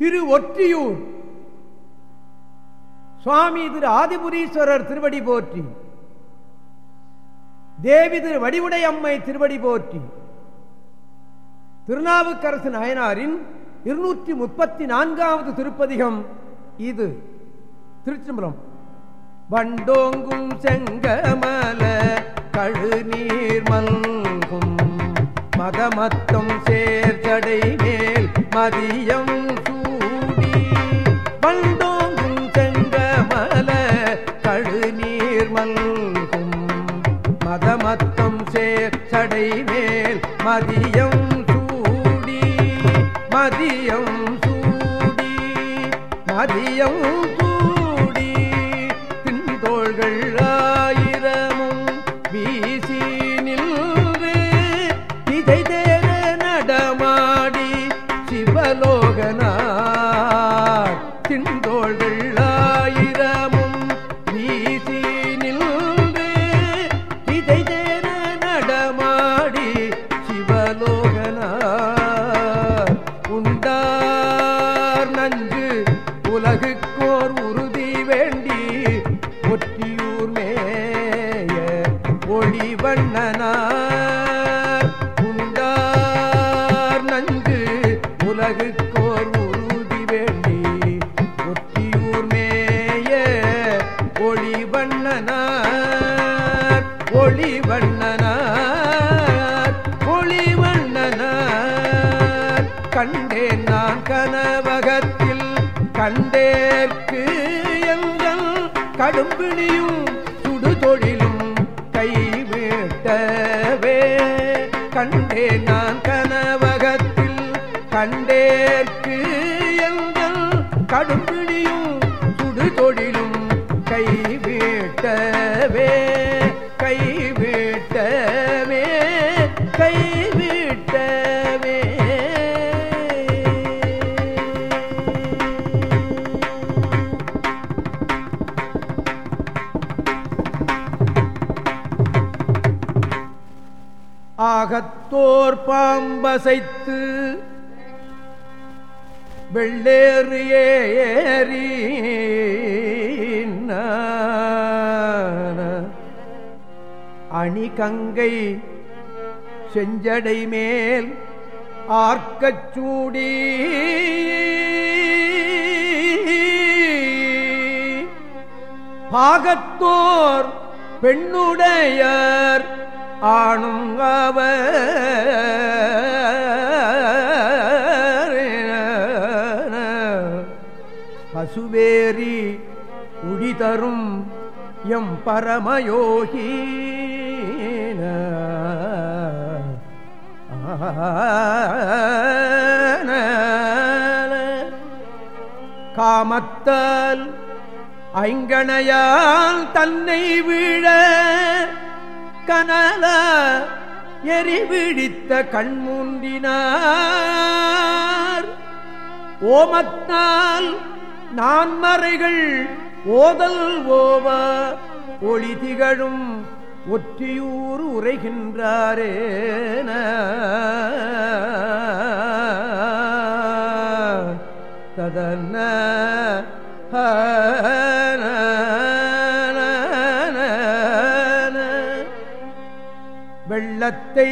திரு ஒற்றியூர் சுவாமி திரு ஆதிபுரீஸ்வரர் திருவடி போற்றி. தேவி திரு வடிவுடை அம்மை திருவடி போற்றி. திருநாவுக்கரசு நாயனாரின் இருநூற்றி முப்பத்தி நான்காவது திருப்பதிகம் இது. திருச்சிம்பரம் வண்டோங்கும் செங்கமல கழுநீர் மல்கும் மதமத்தம் சேர்த்தடை மேல் மதியம் மதியம் சூடி மதியம் சூடி மதியம் சூடி. பின்தோள்கள் ஆயிரமும் வீசி நின்று திசை தேர நடமாடி சிவலோகனார். தின்தோள்கள் அசைத்து வெள்ளேறு ஏறி அணி கங்கை செஞ்சடை மேல் ஆர்க்கச் சூடி. பாகத்தோர் பெண்ணுடையர் ஆணும் அவர். பசுவேரி உடிதரும் எம் பரமயோகி. காமத்தால் ஐங்கணையால் தன்னை வீழ கனல எரிவிடித்த கண்மூன்றினார் ஓமத்தால் நான்மறைகள் ஓதல் ஓவ ஒளி திகழும் ஒற்றியூர் உரைகின்றாரே ததன்ன வெள்ளத்தை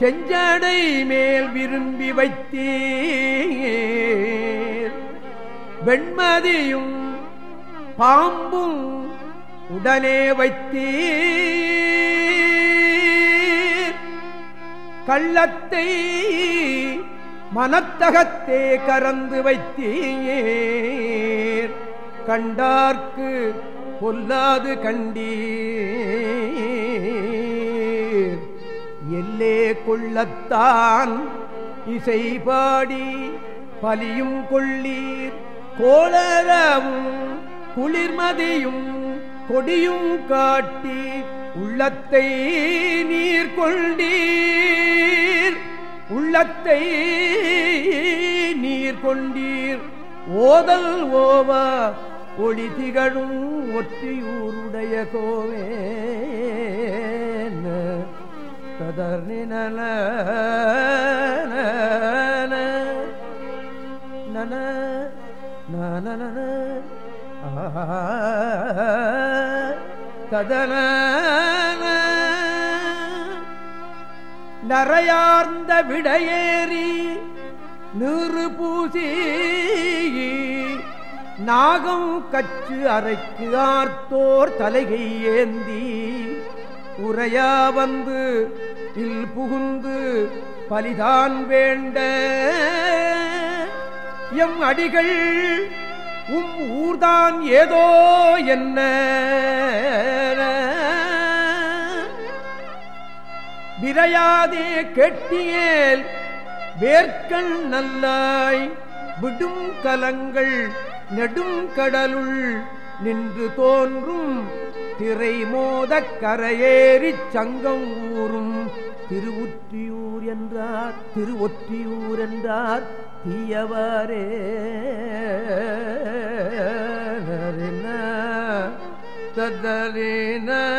செஞ்சடை மேல் விரும்பி வைத்தீ வெண்மதியும் பாம்பும் உடனே வைத்தீர். கள்ளத்தை மனத்தகத்தே கறந்து வைத்தீர். கண்டார்க்கு பொல்லாது கண்டீர். எல்லே கொள்ளத்தான் இசைபாடி பலியும் கொள்ளீர். கோளரவும் குளிர்மதியும் கொடியும் காட்டி உள்ளத்தை நீர் கொண்டீர். உள்ளத்தை நீர் கொண்டீர். ஓதல் ஓவா ஒளி திகழும் ஒற்றியூருடைய கோவே கதர் நினல ததன நரையார்ந்த விடையேறி நீறு பூசி நாகம் கச்சு அரைக்கு ஆர்த்தோர் தலைகை ஏந்தி உரையா வந்து இல் புகுந்து பலிதான் வேண்ட எம் அடிகள் உம் ஊர்தான் ஏதோ என்ன? விரையாதே கெட்டியேல் வேர்க்கண் நல்லாய் விடும் கலங்கள் நெடும் கடலுள் நின்று தோன்றும் திரை மோதக் கரையேறிச் சங்கம் ஊறும் திருவுற்றியூர் என்றார் திருவொற்றியூர் என்றார் தீயவரே. தத்தரின.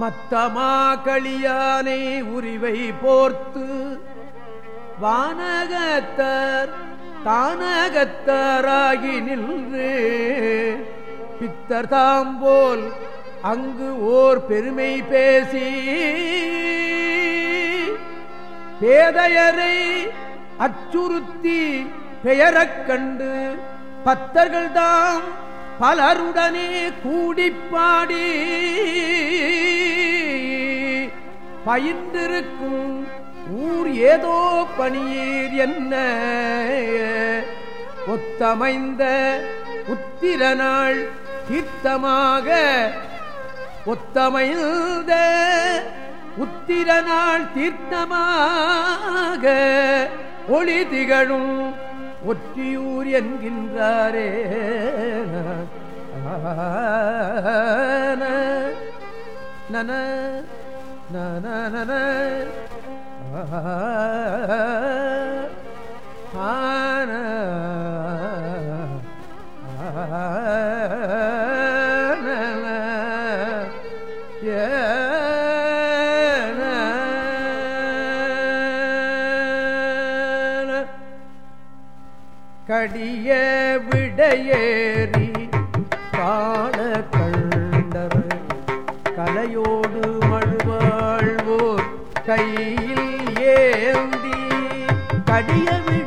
மத்தமா களியானை உரிவை போர்த்து வானகத்தர் தானகத்தராகி நின்று பித்தர் தாம்போல் அங்கு ஓர் பெருமை பேசி பேதையரை அச்சுறுத்தி பெயரக் கண்டு பத்தர்கள் தாம் பலருடனே கூடிப்பாடி பயின்றிருக்கும் ஊர் ஏதோ பணியீர் என்ன? ஒத்தமைந்த உத்திர நாள் தீர்த்தமாக ஒத்தமைந்த உத்திர நாள் தீர்த்தமாக ஒளி திகழும் ஒற்றியூர் என்கின்றாரே. நன நன நன கடிய விடையே கடிய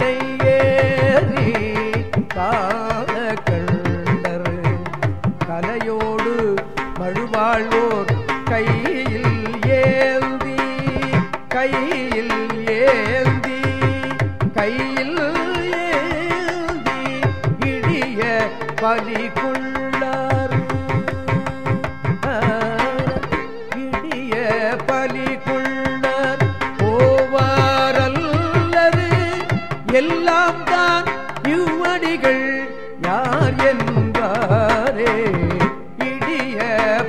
எல்லாம் தான் இவ்வடிகள் யார் என்பாரே. இடிய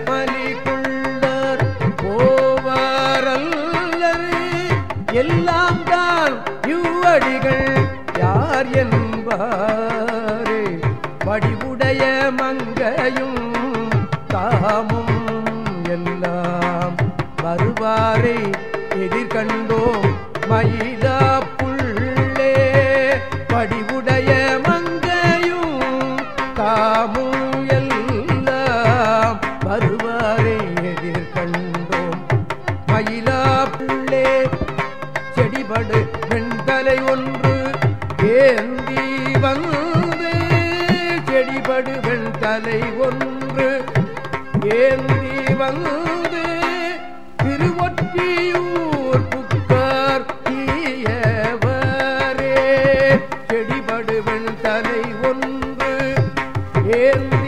பலிக்குள்ளார் போவாரல்லது எல்லாம் தான் இவ்வடிகள் யார் ஏந்தி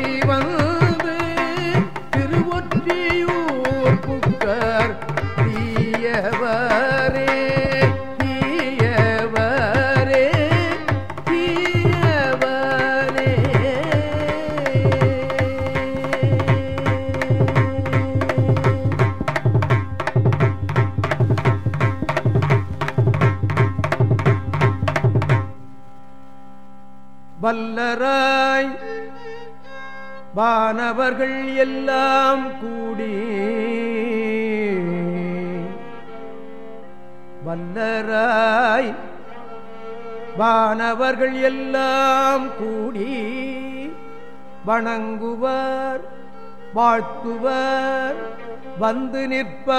அவர்கள் எல்லாம் கூடி வல்லராய் வானவர்கள் எல்லாம் கூடி வணங்குவர் வாழ்த்துவர் வந்து நிற்பார்.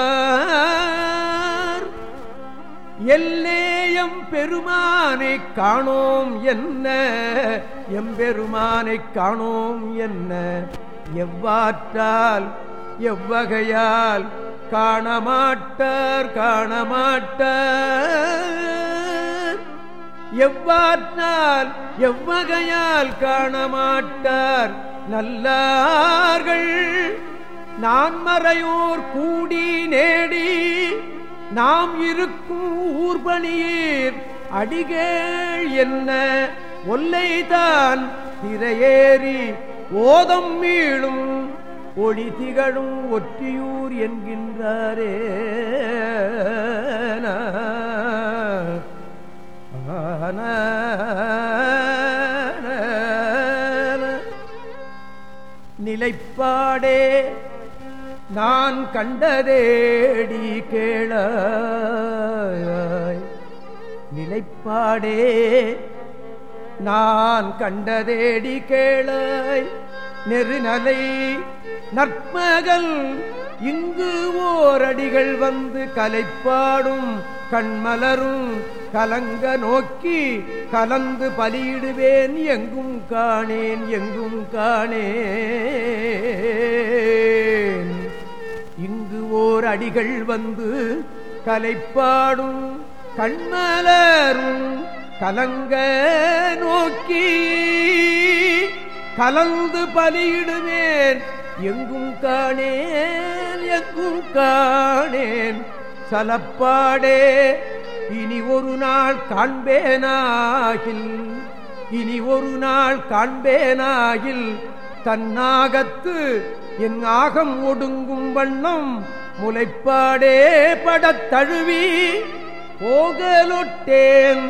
எல்லேயம் பெருமானை காணோம் என்ன? எம்பெருமானை காணோம் என்ன? எவ்வாற்றால் எவ்வகையால் காணமாட்டார் காணமாட்டார். எவ்வாற்றால் எவ்வகையால் காணமாட்டார் நல்லார்கள். நான்மறையோர் கூடி நேடி நாம் இருக்கும் ஊர்பணியீர் அடிகேள் என்ன ஒல்லைதான் திரையேறி ஓதம் மீளும் ஒளி திகழும் ஒற்றியூர் என்கின்றாரே. நிலைப்பாடே நான் கண்டதேடி கேள நிலைப்பாடே நான் கண்டதேடி கேளாய் நெருநலை நற்பகல் இங்கு ஓரடிகள் வந்து கலைப்பாடும் கண்மலரும் கலங்க நோக்கி கலந்து பலியிடுவேன். எங்கும் காணேன் எங்கும் காணேன். இங்கு ஓர் அடிகள் வந்து கலைப்பாடும் கண்மலரும் கலங்க நோக்கி கலந்து பலியிடுவேன். எங்கும் காணேன் எங்கும் காணேன். சலப்பாடே இனி ஒரு நாள் காண்பேனாகில் இனி ஒரு நாள் காண்பேனாகில் தன்னாகத்து என் ஆகம் ஒடுங்கும் வண்ணம் முளைப்பாடே படத்தழுவி போகலொட்டேன்.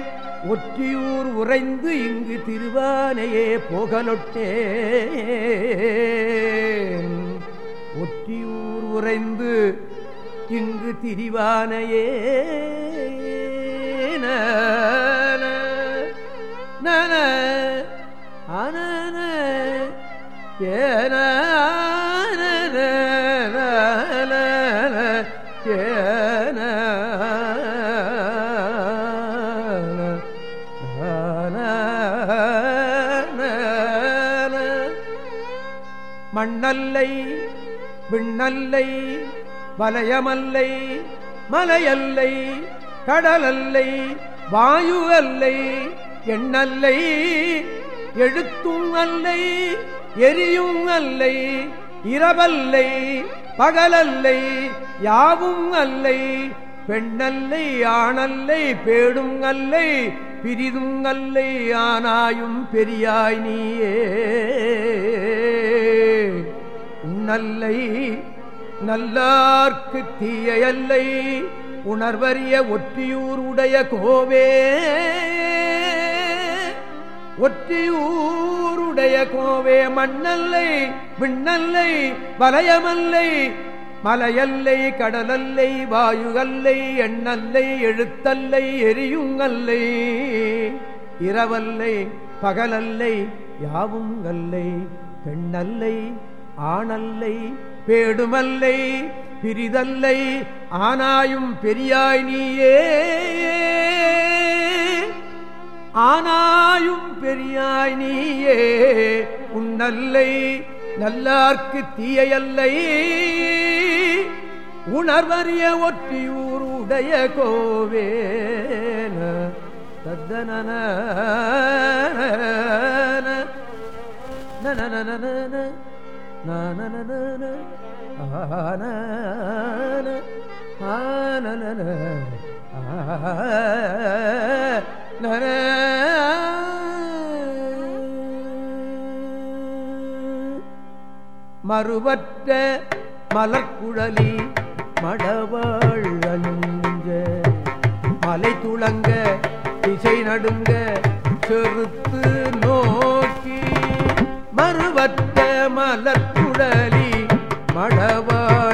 ஒற்றியூர் உறைந்து இங்கு திருவானையே போகலொட்டே ஒற்றியூர் உறைந்து இங்கு திரிவானையே நன அனன ஏன விண்ணல்லை வலயமல்லை மலையல்லை கடலல்லை வாயு அல்லை எண்ணல்லை எழுத்தும் அல்லை எரியும் அல்லை இரவல்லை பகலல்லை யாவும் அல்லை பெண்ணல்லை ஆணல்லை பேடும் அல்லை பிரிதும் அல்லை ஆனாயும் பெரியாய் நீயே. உன்னல்லை நல்லார்க்கு தீயல்லை உணர்வறிய ஒற்றியூர் உடைய கோவே. ஒற்றியூருடைய கோவே மண்ணல்லை விண்ணல்லை வலயமல்லை. மலையல்லை கடலல்லை வாயுகல்லை எண்ணல்லை எழுத்தல்லை எரியுங்கல்லை. இரவல்லை பகலல்லை யாவுங்கல்லை பெண்ணல்லை ஆணல்லை பேடுமல்லை பிரிதல்லை ஆனாயும் பெரியாய் நீயே. ஆனாயும் பெரியாய் நீயே. உன்னல்லை நல்லார்க்கு தீயல்லை உணர்வறிய ஒற்றியூர் உடைய கோவேன தத்தனன நன நன. ஆன ஆனன மறுவற்ற மலர்குழலி மடவாள் அஞ்ச மலை துளங்க திசை நடுங்க செருத்து நோக்கி மறுவற்ற மலர் மடவா